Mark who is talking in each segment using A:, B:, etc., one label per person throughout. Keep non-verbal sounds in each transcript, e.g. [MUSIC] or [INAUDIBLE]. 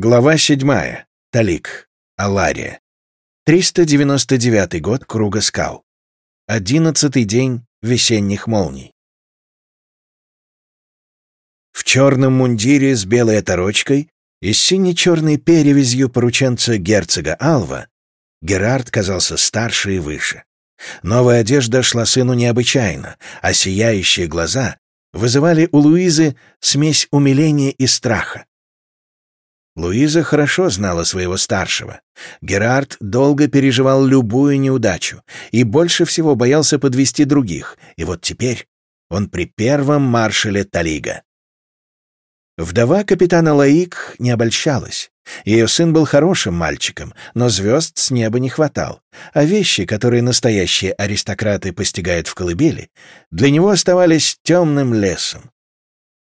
A: Глава седьмая. Талик. Алария. 399 год Круга скал. Одиннадцатый день весенних молний. В черном мундире с белой оторочкой и с сине-черной перевязью порученца герцога Алва Герард казался старше и выше. Новая одежда шла сыну необычайно, а сияющие глаза вызывали у Луизы смесь умиления и страха. Луиза хорошо знала своего старшего. Герард долго переживал любую неудачу и больше всего боялся подвести других, и вот теперь он при первом маршале Талига. Вдова капитана Лаик не обольщалась. Ее сын был хорошим мальчиком, но звезд с неба не хватал, а вещи, которые настоящие аристократы постигают в колыбели, для него оставались темным лесом.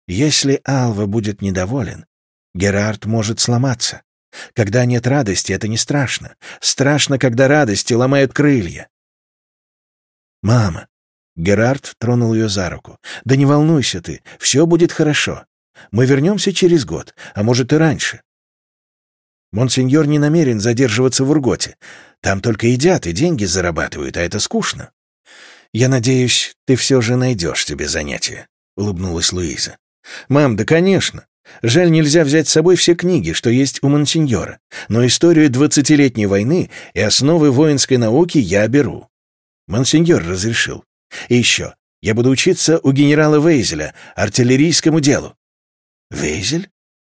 A: Если Алва будет недоволен, Герард может сломаться. Когда нет радости, это не страшно. Страшно, когда радости ломают крылья. «Мама!» Герард тронул ее за руку. «Да не волнуйся ты, все будет хорошо. Мы вернемся через год, а может и раньше. Монсеньор не намерен задерживаться в Урготе. Там только едят и деньги зарабатывают, а это скучно. Я надеюсь, ты все же найдешь себе занятие», — улыбнулась Луиза. «Мам, да конечно. Жаль, нельзя взять с собой все книги, что есть у Монсеньора, но историю двадцатилетней войны и основы воинской науки я беру. Монсеньор разрешил. И еще, я буду учиться у генерала Вейзеля, артиллерийскому делу. Вейзель?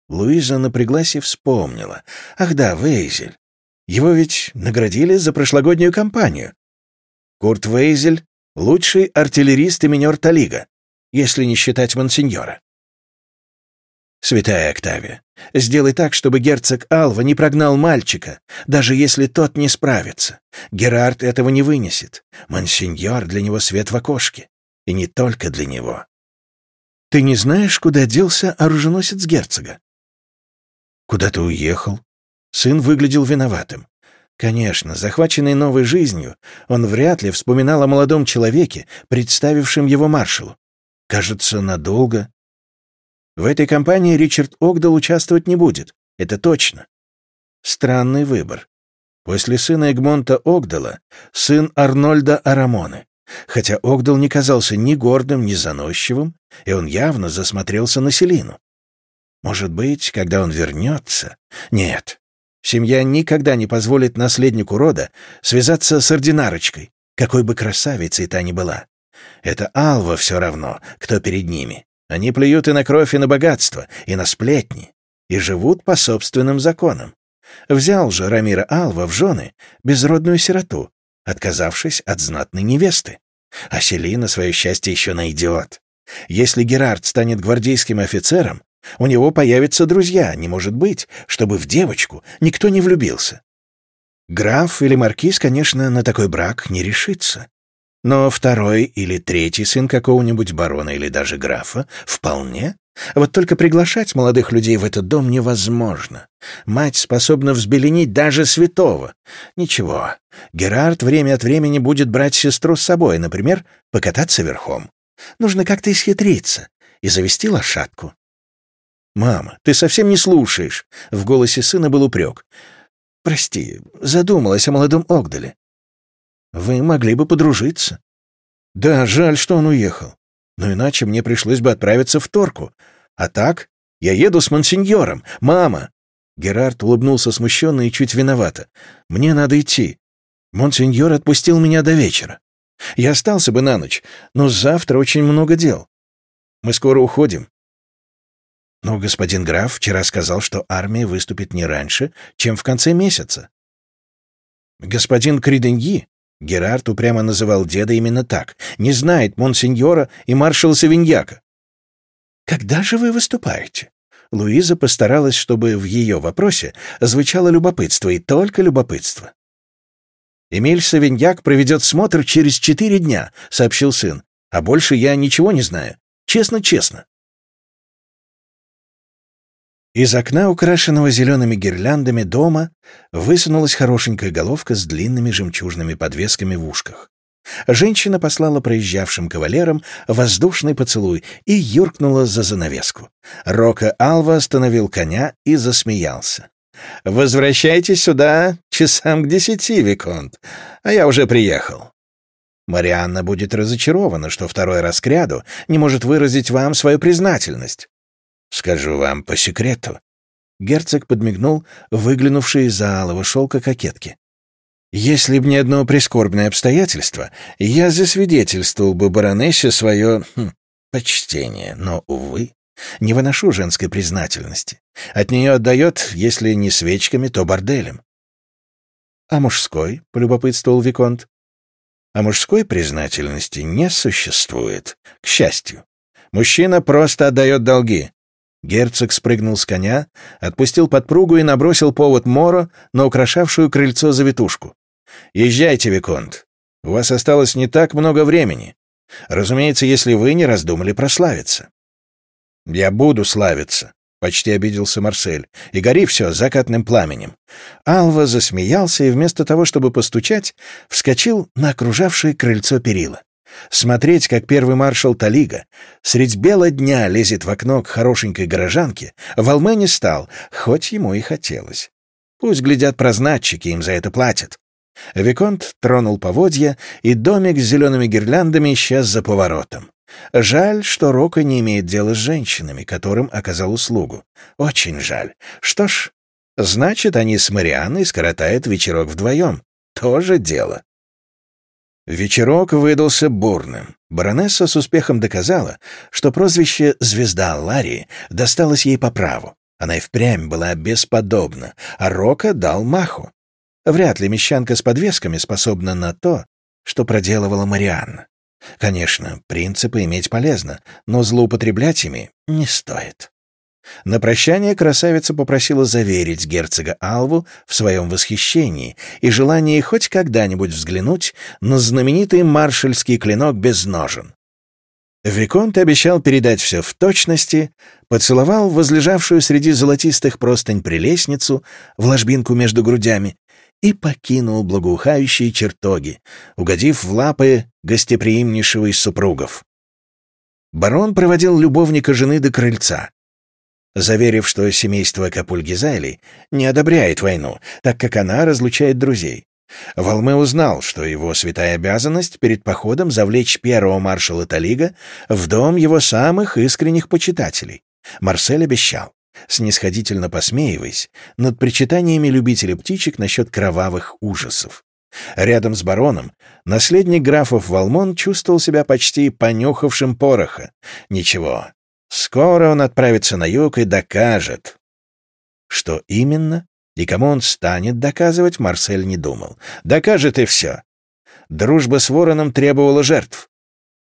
A: Луиза напряглась и вспомнила. Ах да, Вейзель. Его ведь наградили за прошлогоднюю кампанию. Курт Вейзель — лучший артиллерист и минер Талига, если не считать Монсеньора. «Святая Октавия, сделай так, чтобы герцог Алва не прогнал мальчика, даже если тот не справится. Герард этого не вынесет. Монсеньор для него свет в окошке. И не только для него. Ты не знаешь, куда делся оруженосец герцога?» «Куда-то уехал». Сын выглядел виноватым. Конечно, захваченный новой жизнью, он вряд ли вспоминал о молодом человеке, представившем его маршалу. Кажется, надолго в этой кампании Ричард Огдал участвовать не будет, это точно. Странный выбор. После сына Эгмонта Огдала — сын Арнольда Арамоны. Хотя Огдал не казался ни гордым, ни заносчивым, и он явно засмотрелся на Селину. Может быть, когда он вернется... Нет, семья никогда не позволит наследнику рода связаться с ординарочкой, какой бы красавицей та ни была. Это Алва все равно, кто перед ними. Они плюют и на кровь, и на богатство, и на сплетни, и живут по собственным законам. Взял же Рамира Алва в жены безродную сироту, отказавшись от знатной невесты. А Селина свое счастье еще найдет. Если Герард станет гвардейским офицером, у него появятся друзья, не может быть, чтобы в девочку никто не влюбился. Граф или маркиз, конечно, на такой брак не решится. Но второй или третий сын какого-нибудь барона или даже графа вполне. Вот только приглашать молодых людей в этот дом невозможно. Мать способна взбеленить даже святого. Ничего, Герард время от времени будет брать сестру с собой, например, покататься верхом. Нужно как-то исхитриться и завести лошадку. «Мама, ты совсем не слушаешь!» — в голосе сына был упрек. «Прости, задумалась о молодом Огдале. Вы могли бы подружиться. Да, жаль, что он уехал. Но иначе мне пришлось бы отправиться в Торку. А так, я еду с монсеньором. Мама!» Герард улыбнулся смущенно и чуть виновато. «Мне надо идти. Монсеньор отпустил меня до вечера. Я остался бы на ночь, но завтра очень много дел. Мы скоро уходим». Но господин граф вчера сказал, что армия выступит не раньше, чем в конце месяца. Господин Криденьи Герард упрямо называл деда именно так. Не знает монсеньора и маршала Савиньяка. «Когда же вы выступаете?» Луиза постаралась, чтобы в ее вопросе звучало любопытство, и только любопытство. «Эмиль Савиньяк проведет смотр через четыре дня», — сообщил сын. «А больше я ничего не знаю. Честно-честно». Из окна, украшенного зелеными гирляндами дома, высунулась хорошенькая головка с длинными жемчужными подвесками в ушках. Женщина послала проезжавшим кавалерам воздушный поцелуй и юркнула за занавеску. Рока Алва остановил коня и засмеялся. «Возвращайтесь сюда часам к десяти, Виконт, а я уже приехал». Марианна будет разочарована, что второй раз кряду не может выразить вам свою признательность. Скажу вам по секрету. Герцог подмигнул, выглянувший из-за алого шелка кокетки. Если б не одно прискорбное обстоятельство, я засвидетельствовал бы баронессе свое хм, почтение, но, увы, не выношу женской признательности. От нее отдает, если не свечками, то борделем. — А мужской? — полюбопытствовал Виконт. — А мужской признательности не существует, к счастью. Мужчина просто отдает долги. Герцог спрыгнул с коня, отпустил подпругу и набросил повод Моро на украшавшую крыльцо завитушку. «Езжайте, Виконт. У вас осталось не так много времени. Разумеется, если вы не раздумали прославиться». «Я буду славиться», — почти обиделся Марсель. «И гори все закатным пламенем». Алва засмеялся и вместо того, чтобы постучать, вскочил на окружавшее крыльцо перила. Смотреть, как первый маршал Талига средь бела дня лезет в окно к хорошенькой горожанке, Волме не стал, хоть ему и хотелось. Пусть глядят прознатчики, им за это платят. Виконт тронул поводья, и домик с зелеными гирляндами исчез за поворотом. Жаль, что Рока не имеет дела с женщинами, которым оказал услугу. Очень жаль. Что ж, значит, они с Марианной скоротают вечерок вдвоем. Тоже дело. Вечерок выдался бурным. Баронесса с успехом доказала, что прозвище «Звезда Ларии» досталось ей по праву. Она и впрямь была бесподобна, а Рока дал маху. Вряд ли мещанка с подвесками способна на то, что проделывала Марианна. Конечно, принципы иметь полезно, но злоупотреблять ими не стоит. На прощание красавица попросила заверить герцога Алву в своем восхищении и желании хоть когда-нибудь взглянуть на знаменитый маршальский клинок без ножен. Виконт обещал передать все в точности, поцеловал возлежавшую среди золотистых простынь прелестницу в ложбинку между грудями и покинул благоухающие чертоги, угодив в лапы гостеприимнейшего из супругов. Барон проводил любовника жены до крыльца, заверив, что семейство Капульгизайли не одобряет войну, так как она разлучает друзей. Волме узнал, что его святая обязанность перед походом завлечь первого маршала Талига в дом его самых искренних почитателей. Марсель обещал снисходительно посмеиваясь над причитаниями любителей птичек насчет кровавых ужасов. Рядом с бароном наследник графов Валмон чувствовал себя почти понюхавшим пороха. Ничего, скоро он отправится на юг и докажет. Что именно и кому он станет доказывать, Марсель не думал. Докажет и все. Дружба с вороном требовала жертв.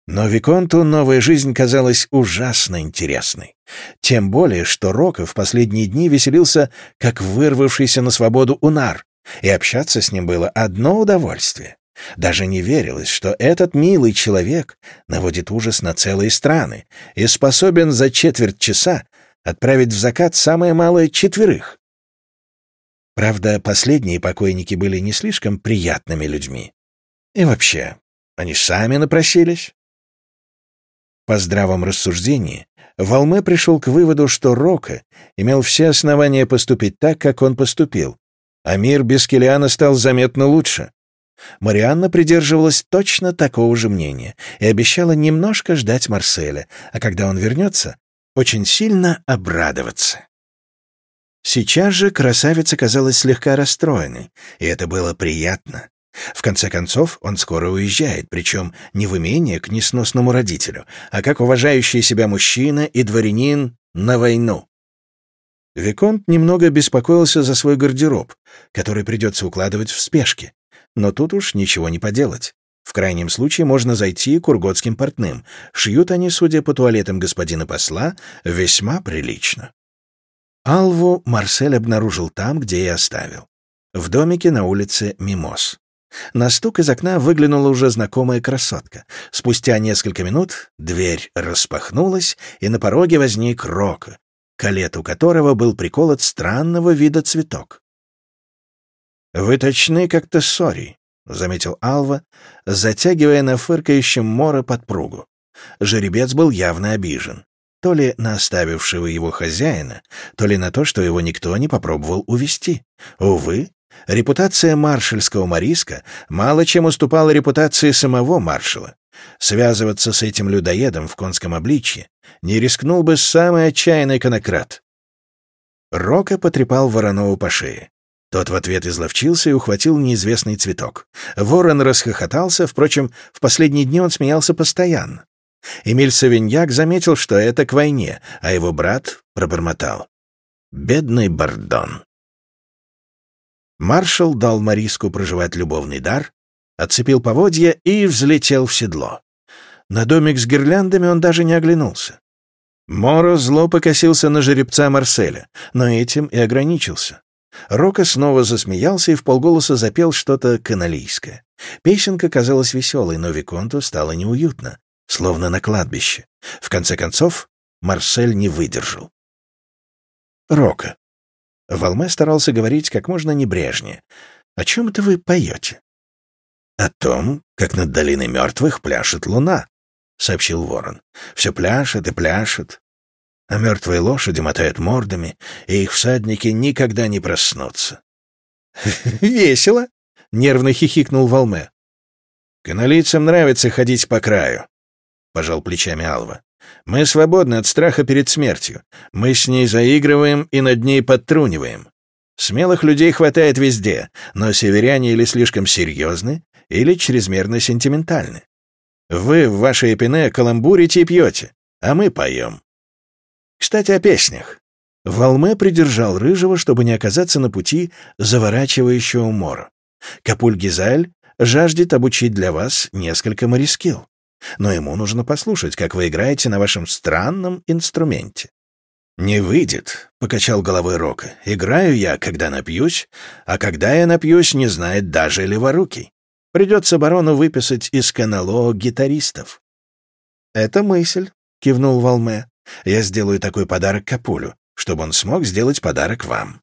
A: Но Виконту новая жизнь казалась ужасно интересной. Тем более, что Рока в последние дни веселился, как вырвавшийся на свободу унар, и общаться с ним было одно удовольствие. Даже не верилось, что этот милый человек наводит ужас на целые страны и способен за четверть часа отправить в закат самое малое четверых. Правда, последние покойники были не слишком приятными людьми. И вообще, они сами напросились. По здравом рассуждении, Валме пришел к выводу, что Рока имел все основания поступить так, как он поступил, а мир без Килиана стал заметно лучше. Марианна придерживалась точно такого же мнения и обещала немножко ждать Марселя, а когда он вернется, очень сильно обрадоваться. Сейчас же красавица казалась слегка расстроенной, и это было приятно. В конце концов, он скоро уезжает, причем не в имение к несносному родителю, а как уважающий себя мужчина и дворянин на войну. Виконт немного беспокоился за свой гардероб, который придется укладывать в спешке. Но тут уж ничего не поделать. В крайнем случае можно зайти к урготским портным. Шьют они, судя по туалетам господина посла, весьма прилично. Алву Марсель обнаружил там, где и оставил. В домике на улице Мимос. На стук из окна выглянула уже знакомая красотка. Спустя несколько минут дверь распахнулась, и на пороге возник Рока, к которого был приколот странного вида цветок. «Вы точны, как-то сори», — заметил Алва, затягивая на фыркающем море подпругу. Жеребец был явно обижен. То ли на оставившего его хозяина, то ли на то, что его никто не попробовал увести. Увы, репутация маршальского Мариска мало чем уступала репутации самого маршала. Связываться с этим людоедом в конском обличье не рискнул бы самый отчаянный конократ. Рока потрепал Воронову по шее. Тот в ответ изловчился и ухватил неизвестный цветок. Ворон расхохотался, впрочем, в последние дни он смеялся постоянно. Эмиль Савиньяк заметил, что это к войне, а его брат пробормотал. «Бедный Бардон». Маршал дал Мариску проживать любовный дар, отцепил поводья и взлетел в седло. На домик с гирляндами он даже не оглянулся. Моро зло покосился на жеребца Марселя, но этим и ограничился. Рока снова засмеялся и вполголоса запел что-то каналийское. Песенка казалась веселой, но Виконту стало неуютно, словно на кладбище. В конце концов, Марсель не выдержал. «Рока». Валме старался говорить как можно небрежнее. «О чем это вы поете?» «О том, как над долиной мертвых пляшет луна», — сообщил ворон. «Все пляшет и пляшет, а мертвые лошади мотают мордами, и их всадники никогда не проснутся. [LAUGHS] «Весело!» — нервно хихикнул Волме. «Каналийцам нравится ходить по краю», — пожал плечами Алва. «Мы свободны от страха перед смертью. Мы с ней заигрываем и над ней подтруниваем. Смелых людей хватает везде, но северяне или слишком серьезны, или чрезмерно сентиментальны. Вы в вашей эпине каламбурите и пьете, а мы поем. Кстати, о песнях. Волме придержал Рыжего, чтобы не оказаться на пути заворачивающего мора. Капуль-Гизаль жаждет обучить для вас несколько морискил. Но ему нужно послушать, как вы играете на вашем странном инструменте. «Не выйдет», — покачал головой Рока. «Играю я, когда напьюсь, а когда я напьюсь, не знает даже леворукий. Придется барону выписать из канало гитаристов». «Это мысль», — кивнул Волме. Я сделаю такой подарок Капулю, чтобы он смог сделать подарок вам».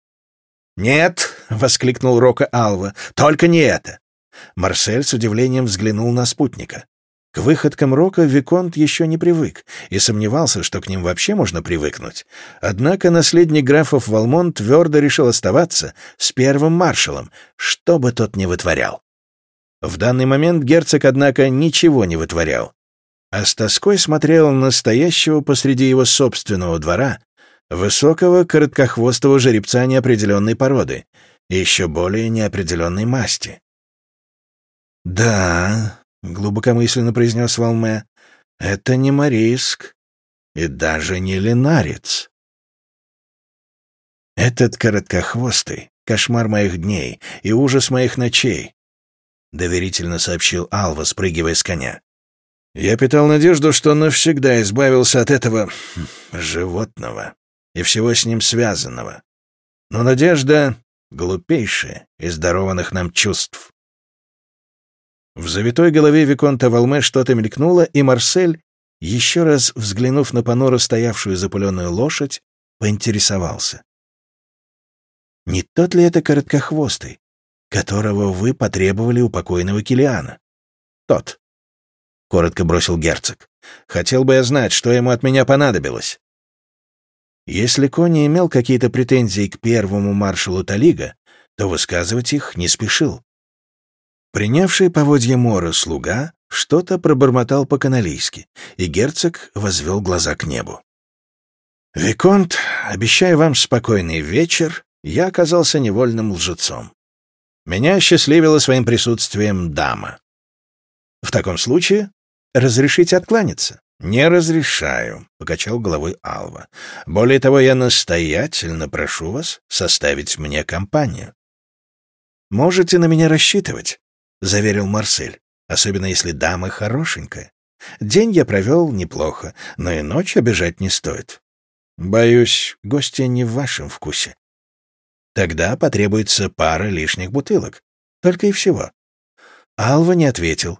A: «Нет!» — воскликнул Рока Алва. «Только не это!» Марсель с удивлением взглянул на спутника. К выходкам Рока Виконт еще не привык и сомневался, что к ним вообще можно привыкнуть. Однако наследник графов Валмон твердо решил оставаться с первым маршалом, что бы тот ни вытворял. В данный момент герцог, однако, ничего не вытворял а с тоской смотрел на стоящего посреди его собственного двора высокого короткохвостого жеребца неопределенной породы, еще более неопределенной масти. «Да», — глубокомысленно произнес Волме, — «это не Мариск и даже не Ленарец. Этот короткохвостый — кошмар моих дней и ужас моих ночей», — доверительно сообщил Алва, спрыгивая с коня. Я питал надежду, что навсегда избавился от этого животного и всего с ним связанного. Но надежда — глупейшая из дарованных нам чувств. В завитой голове Виконта Валме что-то мелькнуло, и Марсель, еще раз взглянув на понуро стоявшую запыленную лошадь, поинтересовался. «Не тот ли это короткохвостый, которого вы потребовали у покойного Килиана?» «Тот», — коротко бросил герцог. «Хотел бы я знать, что ему от меня понадобилось». Если Кони имел какие-то претензии к первому маршалу Талига, то высказывать их не спешил. Принявший поводье Мора слуга что-то пробормотал по-каналийски, и герцог возвел глаза к небу. «Виконт, обещаю вам спокойный вечер, я оказался невольным лжецом. Меня счастливила своим присутствием дама. В таком случае «Разрешите откланяться?» «Не разрешаю», — покачал головой Алва. «Более того, я настоятельно прошу вас составить мне компанию». «Можете на меня рассчитывать», — заверил Марсель, «особенно если дама хорошенькая. День я провел неплохо, но и ночь обижать не стоит. Боюсь, гости не в вашем вкусе. Тогда потребуется пара лишних бутылок. Только и всего». Алва не ответил,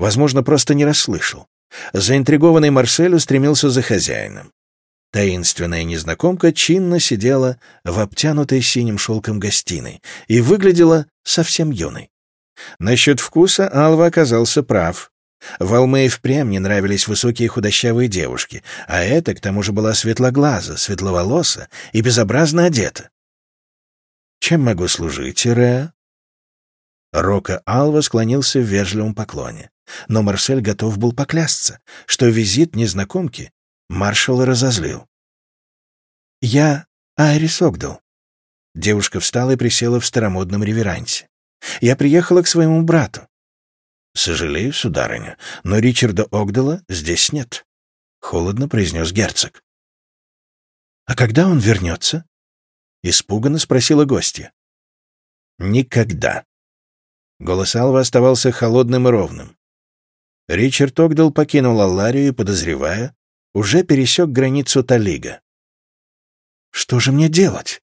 A: Возможно, просто не расслышал. Заинтригованный Марсель устремился за хозяином. Таинственная незнакомка чинно сидела в обтянутой синим шелком гостиной и выглядела совсем юной. Насчет вкуса Алва оказался прав. В Алме впрямь не нравились высокие худощавые девушки, а эта, к тому же, была светлоглаза, светловолоса и безобразно одета. «Чем могу служить, Реа?» Рока Алва склонился в вежливом поклоне, но Марсель готов был поклясться, что визит незнакомки маршала разозлил. «Я Айрис Огдал». Девушка встала и присела в старомодном реверансе. «Я приехала к своему брату. «Сожалею, сударыня, но Ричарда Огдала здесь нет», — холодно произнес герцог. «А когда он вернется?» — испуганно спросила гостья. «Никогда». Голос Алва оставался холодным и ровным. Ричард Огдал покинул Алларию и, подозревая, уже пересек границу Талига. «Что же мне делать?»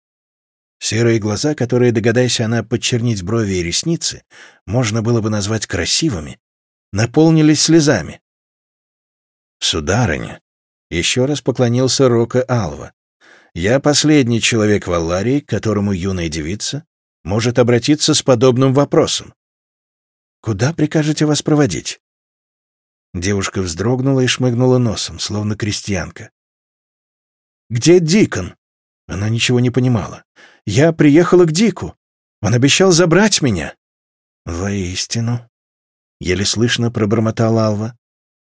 A: Серые глаза, которые, догадайся она подчернить брови и ресницы, можно было бы назвать красивыми, наполнились слезами. «Сударыня», — еще раз поклонился Рока Алва, — «я последний человек в Алларии, к которому юная девица может обратиться с подобным вопросом. Куда прикажете вас проводить?» Девушка вздрогнула и шмыгнула носом, словно крестьянка. «Где Дикон?» Она ничего не понимала. «Я приехала к Дику. Он обещал забрать меня». «Воистину», — еле слышно пробормотал Алва.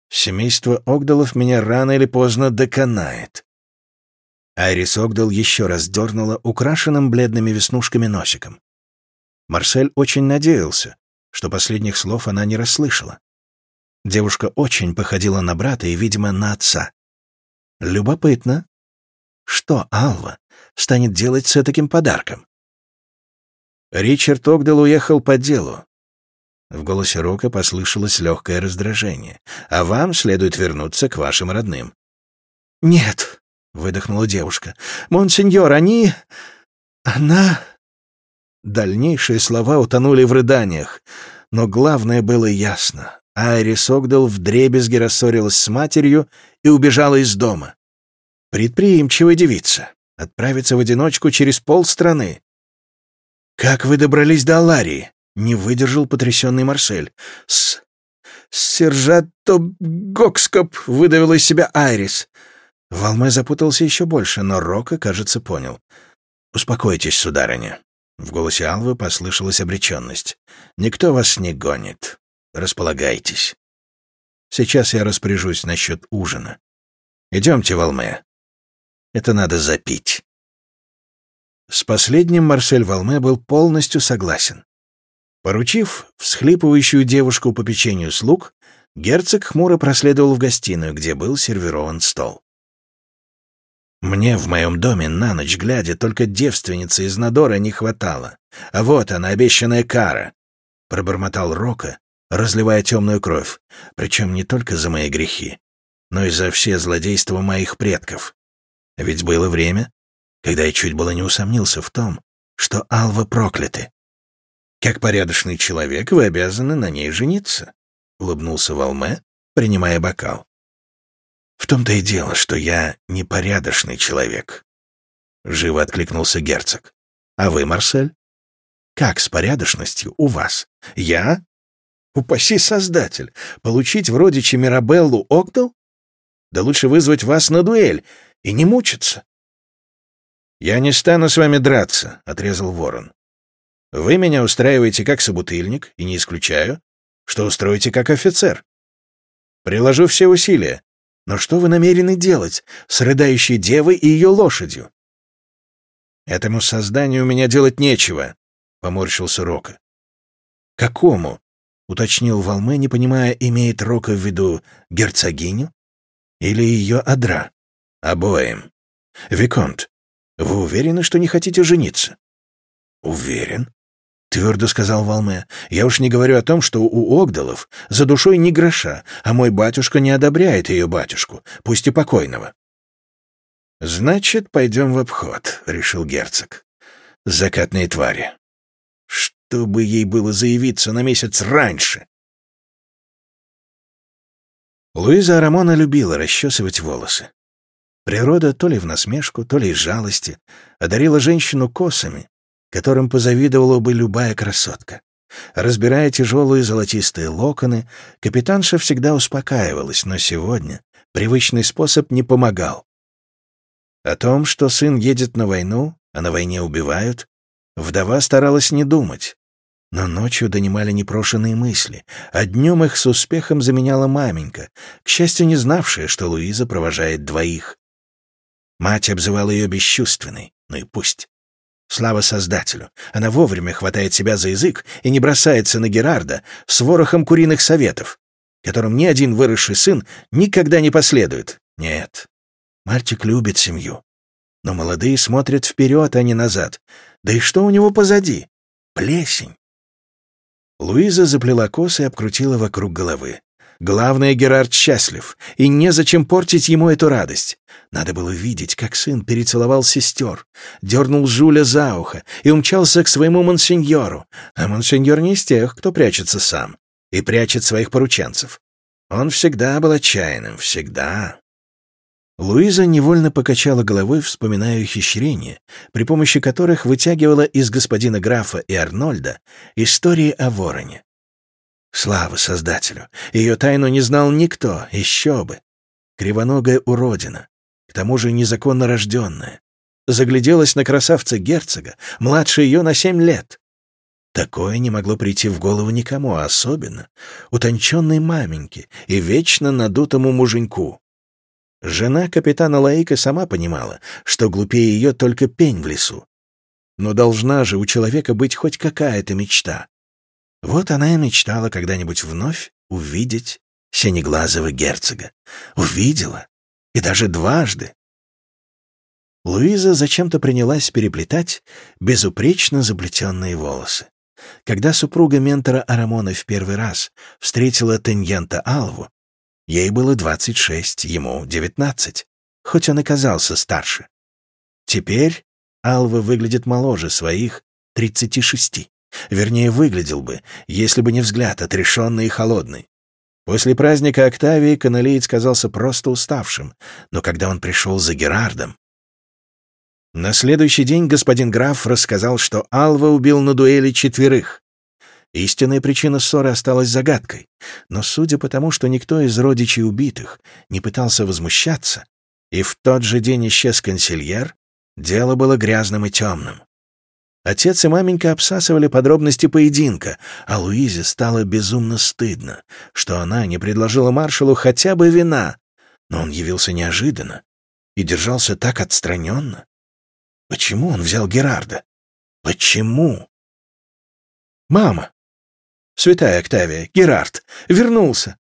A: «Семейство Огдалов меня рано или поздно доконает». Айрис Огдал еще раз дернула украшенным бледными веснушками носиком. Марсель очень надеялся, что последних слов она не расслышала. Девушка очень походила на брата и, видимо, на отца. Любопытно, что Алва станет делать с таким подарком? Ричард Огдел уехал по делу. В голосе Рока послышалось легкое раздражение. «А вам следует вернуться к вашим родным». «Нет», — выдохнула девушка. «Монсеньор, они... она...» Дальнейшие слова утонули в рыданиях, но главное было ясно. Айрис Огдел вдребезги рассорилась с матерью и убежала из дома. Предприимчивая девица. Отправиться в одиночку через полстраны. «Как вы добрались до Аларии?» — не выдержал потрясенный Марсель. «С... сержанто Гокскоп!» — выдавил из себя Айрис. Валме запутался еще больше, но Рока, кажется, понял. «Успокойтесь, сударыня». В голосе Алвы послышалась обреченность. «Никто вас не гонит. Располагайтесь. Сейчас я распоряжусь насчет ужина. Идемте, Валме. Это надо запить. С последним Марсель Валме был полностью согласен. Поручив всхлипывающую девушку по печенью слуг, герцог хмуро проследовал в гостиную, где был сервирован стол. Мне в моем доме на ночь глядя только девственницы из Надора не хватало. А вот она, обещанная кара. Пробормотал Рока, разливая темную кровь, причем не только за мои грехи, но и за все злодейства моих предков. Ведь было время, когда я чуть было не усомнился в том, что Алва прокляты. Как порядочный человек вы обязаны на ней жениться, — улыбнулся Валме, принимая бокал. В том-то и дело, что я непорядочный человек. Живо откликнулся герцог. А вы, Марсель? Как с порядочностью у вас? Я? Упаси Создатель! Получить в родиче Мирабеллу Огдал? Да лучше вызвать вас на дуэль и не мучиться. «Я не стану с вами драться», — отрезал ворон. «Вы меня устраиваете как собутыльник, и не исключаю, что устроите как офицер. Приложу все усилия. Но что вы намерены делать с рыдающей девой и ее лошадью?» «Этому созданию у меня делать нечего», — поморщился Рока. «Какому?» — уточнил Волме, не понимая, имеет Рока в виду герцогиню или ее адра. «Обоим. Виконт, вы уверены, что не хотите жениться?» «Уверен», — твердо сказал Волме. «Я уж не говорю о том, что у Огдалов за душой ни гроша, а мой батюшка не одобряет ее батюшку, пусть и покойного». «Значит, пойдем в обход», — решил герцог. «Закатные твари. Чтобы ей было заявиться на месяц раньше». Луиза Арамона любила расчесывать волосы. Природа то ли в насмешку, то ли из жалости одарила женщину косами, которым позавидовала бы любая красотка. Разбирая тяжелые золотистые локоны, капитанша всегда успокаивалась, но сегодня привычный способ не помогал. О том, что сын едет на войну, а на войне убивают, вдова старалась не думать. Но ночью донимали непрошенные мысли, а днем их с успехом заменяла маменька, к счастью, не знавшая, что Луиза провожает двоих. Мать обзывала ее бесчувственной, ну и пусть. Слава Создателю! Она вовремя хватает себя за язык и не бросается на Герарда с ворохом куриных советов, которым ни один выросший сын никогда не последует. Нет, мальчик любит семью. Но молодые смотрят вперед, а не назад. Да и что у него позади? Плесень. Луиза заплела косы и обкрутила вокруг головы. Главное, Герард счастлив, и незачем портить ему эту радость. Надо было видеть, как сын перецеловал сестер, дернул Жуля за ухо и умчался к своему монсеньору. А монсеньор не из тех, кто прячется сам и прячет своих порученцев. Он всегда был отчаянным, всегда. Луиза невольно покачала головой, вспоминая ухищрения, при помощи которых вытягивала из господина графа и Арнольда истории о вороне. Слава Создателю! Ее тайну не знал никто, еще бы. Кривоногая уродина, к тому же незаконно рожденная, загляделась на красавца герцога, младше ее на семь лет. Такое не могло прийти в голову никому, а особенно утонченной маменьке и вечно надутому муженьку. Жена капитана Лаика сама понимала, что глупее ее только пень в лесу. Но должна же у человека быть хоть какая-то мечта. Вот она и мечтала когда-нибудь вновь увидеть синеглазого герцога. Увидела. И даже дважды. Луиза зачем-то принялась переплетать безупречно заплетенные волосы. Когда супруга ментора Арамона в первый раз встретила Теньянта Алву, ей было 26, ему 19, хоть он и казался старше. Теперь Алва выглядит моложе своих 36. Вернее, выглядел бы, если бы не взгляд отрешенный и холодный. После праздника Октавии каналеец казался просто уставшим, но когда он пришел за Герардом... На следующий день господин граф рассказал, что Алва убил на дуэли четверых. Истинная причина ссоры осталась загадкой, но судя по тому, что никто из родичей убитых не пытался возмущаться, и в тот же день исчез консильер, дело было грязным и темным. Отец и маменька обсасывали подробности поединка, а Луизе стало безумно стыдно, что она не предложила маршалу хотя бы вина. Но он явился неожиданно и держался так отстраненно. Почему он взял Герарда? Почему? «Мама!» «Святая Октавия, Герард, вернулся!»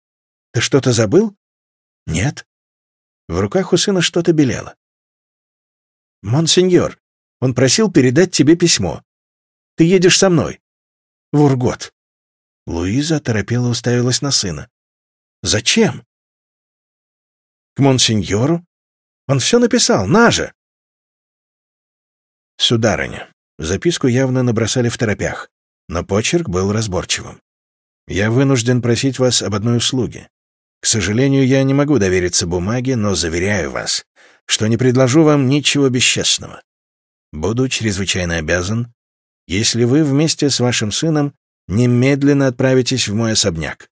A: «Ты что-то забыл?» «Нет». В руках у сына что-то белело. «Монсеньор, он просил передать тебе письмо. Ты едешь со мной. В Ургот». Луиза торопела уставилась на сына. «Зачем?» «К монсеньору? Он все написал, на же!» «Сударыня». Записку явно набросали в торопях, но почерк был разборчивым. «Я вынужден просить вас об одной услуге. К сожалению, я не могу довериться бумаге, но заверяю вас, что не предложу вам ничего бесчестного. Буду чрезвычайно обязан, если вы вместе с вашим сыном немедленно отправитесь в мой особняк.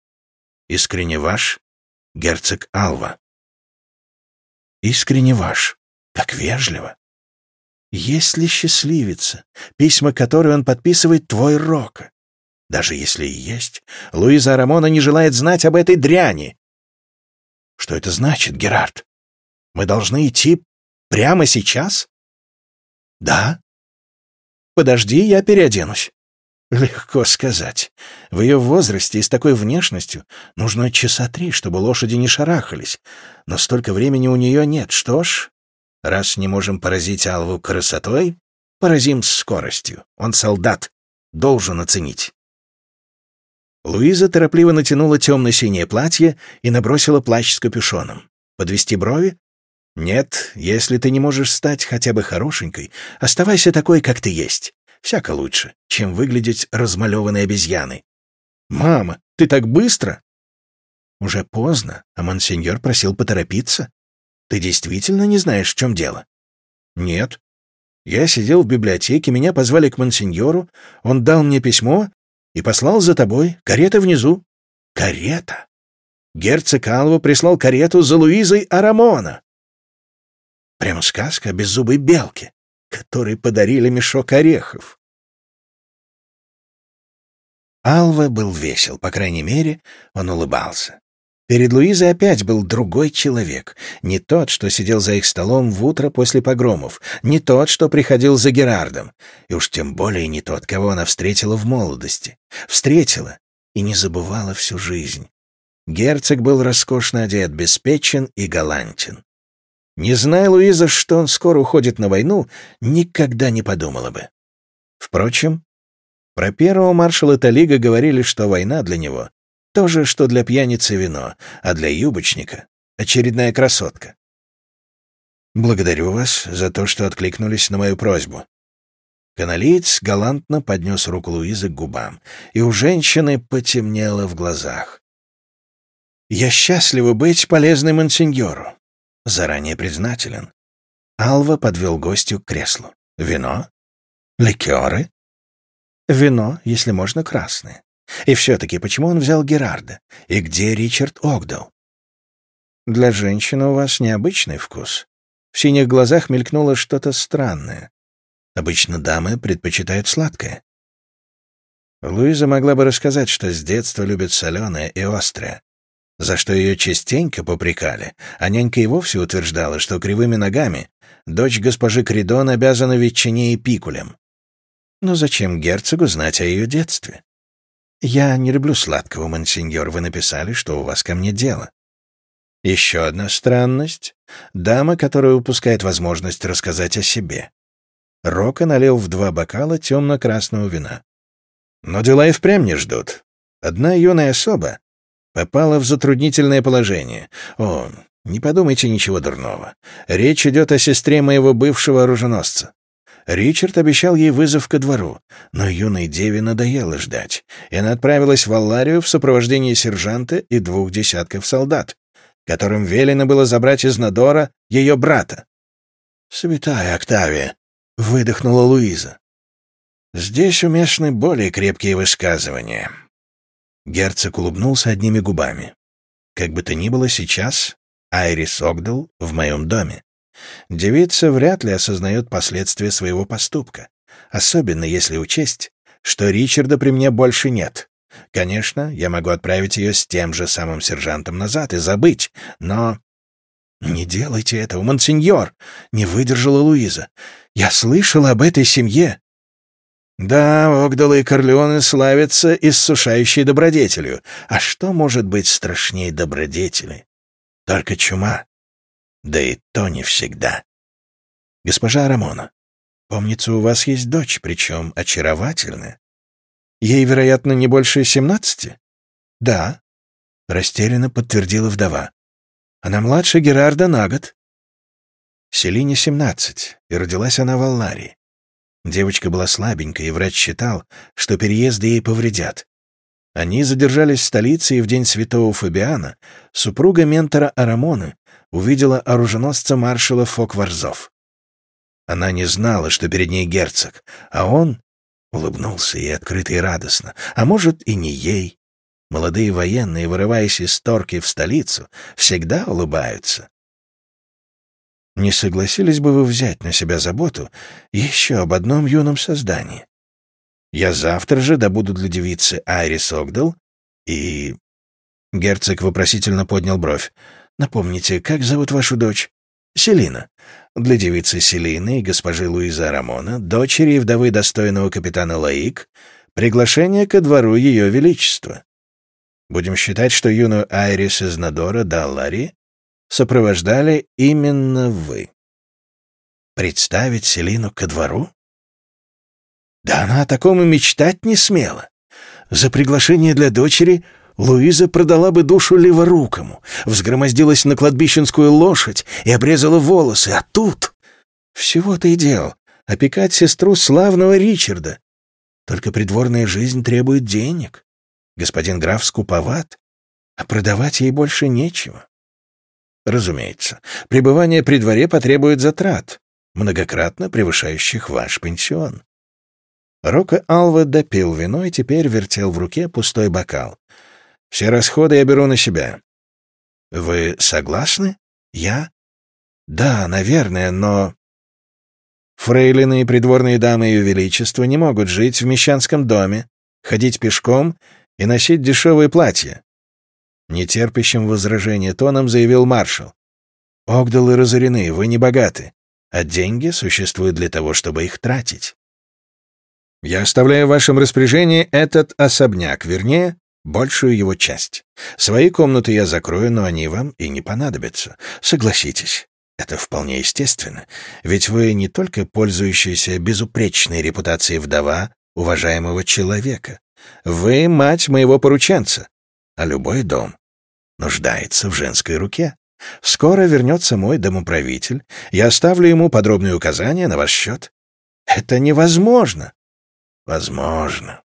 A: Искренне ваш, герцог Алва. Искренне ваш. Как вежливо. Есть ли счастливица, письма которой он подписывает твой Рока? Даже если и есть, Луиза Рамона не желает знать об этой дряни. Что это значит, Герард? Мы должны идти прямо сейчас? «Да?» «Подожди, я переоденусь». Легко сказать. В ее возрасте и с такой внешностью нужно часа три, чтобы лошади не шарахались. Но столько времени у нее нет. Что ж, раз не можем поразить Алву красотой, поразим скоростью. Он солдат, должен оценить. Луиза торопливо натянула темно-синее платье и набросила плащ с капюшоном. Подвести брови? Нет, если ты не можешь стать хотя бы хорошенькой, оставайся такой, как ты есть. Всяко лучше, чем выглядеть размалеванной обезьяной. Мама, ты так быстро? Уже поздно, а монсеньор просил поторопиться. Ты действительно не знаешь, в чем дело? Нет. Я сидел в библиотеке, меня позвали к монсеньору, он дал мне письмо, и послал за тобой. Карета внизу». «Карета?» Герцог Алва прислал карету за Луизой Арамона. Прямо сказка о беззубой белке, которой подарили мешок орехов. Алва был весел, по крайней мере, он улыбался. Перед Луизой опять был другой человек. Не тот, что сидел за их столом в утро после погромов, не тот, что приходил за Герардом, и уж тем более не тот, кого она встретила в молодости. Встретила и не забывала всю жизнь. Герцог был роскошно одет, беспечен и галантен. Не зная Луиза, что он скоро уходит на войну, никогда не подумала бы. Впрочем, про первого маршала Талига говорили, что война для него то же, что для пьяницы вино, а для юбочника — очередная красотка. Благодарю вас за то, что откликнулись на мою просьбу. Каналиец галантно поднес руку Луизы к губам, и у женщины потемнело в глазах. «Я счастлива быть полезным монсеньору. Заранее признателен». Алва подвел гостю к креслу. «Вино? Ликеры?» «Вино, если можно, красное. И все-таки, почему он взял Герарда? И где Ричард Огдал? Для женщины у вас необычный вкус. В синих глазах мелькнуло что-то странное. Обычно дамы предпочитают сладкое. Луиза могла бы рассказать, что с детства любит соленое и острое, за что ее частенько попрекали, а нянька и вовсе утверждала, что кривыми ногами дочь госпожи Кридон обязана ветчине и пикулем. Но зачем герцогу знать о ее детстве? «Я не люблю сладкого, мансиньор. Вы написали, что у вас ко мне дело». Еще одна странность — дама, которая упускает возможность рассказать о себе. Рока налил в два бокала темно-красного вина. Но дела и впрямь не ждут. Одна юная особа попала в затруднительное положение. О, не подумайте ничего дурного. Речь идет о сестре моего бывшего оруженосца. Ричард обещал ей вызов ко двору, но юной деве надоело ждать, и она отправилась в Алларию в сопровождении сержанта и двух десятков солдат, которым велено было забрать из Надора ее брата. «Святая Октавия!» — выдохнула Луиза. «Здесь уместны более крепкие высказывания». Герцог улыбнулся одними губами. «Как бы то ни было сейчас, Айрис Огдал в моем доме. Девица вряд ли осознает последствия своего поступка, особенно если учесть, что Ричарда при мне больше нет. Конечно, я могу отправить ее с тем же самым сержантом назад и забыть, но... «Не делайте этого, монсеньор!» — не выдержала Луиза. «Я слышала об этой семье». «Да, Огдалы и Корлеоне славятся иссушающей добродетелью. А что может быть страшнее добродетели? Только чума. Да и то не всегда. Госпожа Рамона, помнится, у вас есть дочь, причем очаровательная. Ей, вероятно, не больше семнадцати? Да, растерянно подтвердила вдова. Она младше Герарда на год. Селине семнадцать, и родилась она в Алларии. Девочка была слабенькая, и врач считал, что переезды ей повредят. Они задержались в столице, и в день святого Фабиана супруга ментора Арамоны увидела оруженосца маршала Фокварзов. Она не знала, что перед ней герцог, а он улыбнулся ей открыто и радостно, а может и не ей. Молодые военные, вырываясь из торки в столицу, всегда улыбаются. Не согласились бы вы взять на себя заботу еще об одном юном создании? Я завтра же добуду для девицы Айрис Огдал и... Герцог вопросительно поднял бровь. Напомните, как зовут вашу дочь? Селина. Для девицы Селины и госпожи Луиза Рамона, дочери и вдовы достойного капитана Лаик, приглашение ко двору Ее Величества. Будем считать, что юную Айрис из Надора до Аллари сопровождали именно вы. Представить Селину ко двору? Да она о таком и мечтать не смела. За приглашение для дочери Луиза продала бы душу леворукому, взгромоздилась на кладбищенскую лошадь и обрезала волосы, а тут... Всего-то и дел. Опекать сестру славного Ричарда. Только придворная жизнь требует денег. Господин граф скуповат, а продавать ей больше нечего. Разумеется, пребывание при дворе потребует затрат, многократно превышающих ваш пенсион. Рока Алва допил вино и теперь вертел в руке пустой бокал. «Все расходы я беру на себя». «Вы согласны? Я?» «Да, наверное, но...» «Фрейлины и придворные дамы Ее Величества не могут жить в мещанском доме, ходить пешком и носить дешевые платья. Нетерпящим возражения тоном заявил маршал. «Огдалы разорены, вы не богаты, а деньги существуют для того, чтобы их тратить. Я оставляю в вашем распоряжении этот особняк, вернее, большую его часть. Свои комнаты я закрою, но они вам и не понадобятся. Согласитесь, это вполне естественно, ведь вы не только пользующаяся безупречной репутацией вдова уважаемого человека. Вы мать моего порученца, а любой дом нуждается в женской руке. Скоро вернется мой домоправитель, я оставлю ему подробные указания на ваш счет. Это невозможно. Возможно.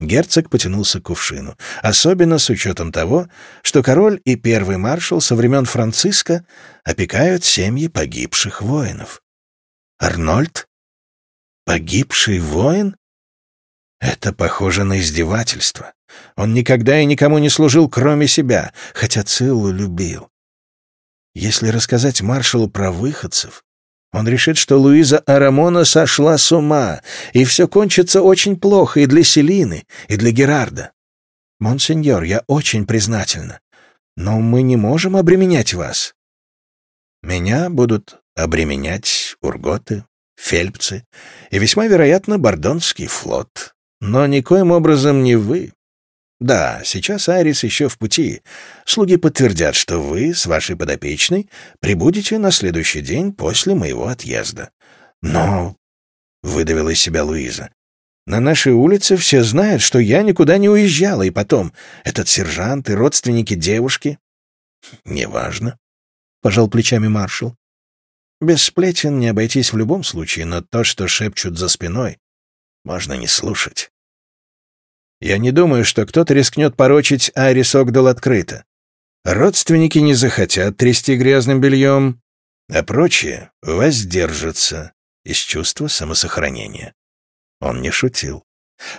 A: Герцог потянулся к кувшину, особенно с учетом того, что король и первый маршал со времен Франциска опекают семьи погибших воинов. Арнольд? Погибший воин? Это похоже на издевательство. Он никогда и никому не служил, кроме себя, хотя Циллу любил. Если рассказать маршалу про выходцев, он решит, что Луиза Арамона сошла с ума, и все кончится очень плохо и для Селины, и для Герарда. Монсеньор, я очень признательна, но мы не можем обременять вас. Меня будут обременять урготы, фельпцы и весьма вероятно бордонский флот. Но никоим образом не вы. Да, сейчас Айрис еще в пути. Слуги подтвердят, что вы с вашей подопечной прибудете на следующий день после моего отъезда. Но... — выдавила из себя Луиза. «На нашей улице все знают, что я никуда не уезжала, и потом этот сержант и родственники девушки...» «Неважно», — пожал плечами маршал. «Без сплетен не обойтись в любом случае, но то, что шепчут за спиной, можно не слушать. Я не думаю, что кто-то рискнет порочить Айрис Огдал открыто. Родственники не захотят трясти грязным бельем, а прочие воздержатся из чувства самосохранения. Он не шутил.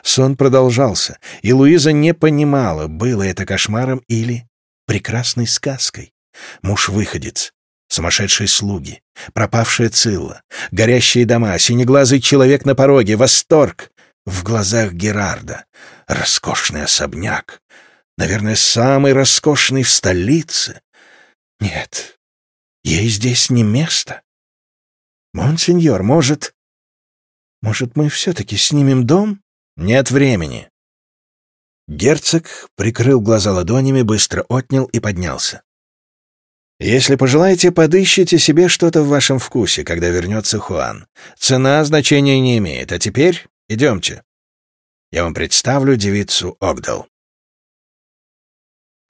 A: Сон продолжался, и Луиза не понимала, было это кошмаром или прекрасной сказкой. Муж-выходец, сумасшедшие слуги, пропавшая Цилла, горящие дома, синеглазый человек на пороге, восторг в глазах Герарда, роскошный особняк, наверное, самый роскошный в столице. Нет, ей здесь не место. Монсеньор, может... Может, мы все-таки снимем дом? Нет времени. Герцог прикрыл глаза ладонями, быстро отнял и поднялся. Если пожелаете, подыщите себе что-то в вашем вкусе, когда вернется Хуан. Цена значения не имеет. А теперь идемте. Я вам представлю девицу Огдал.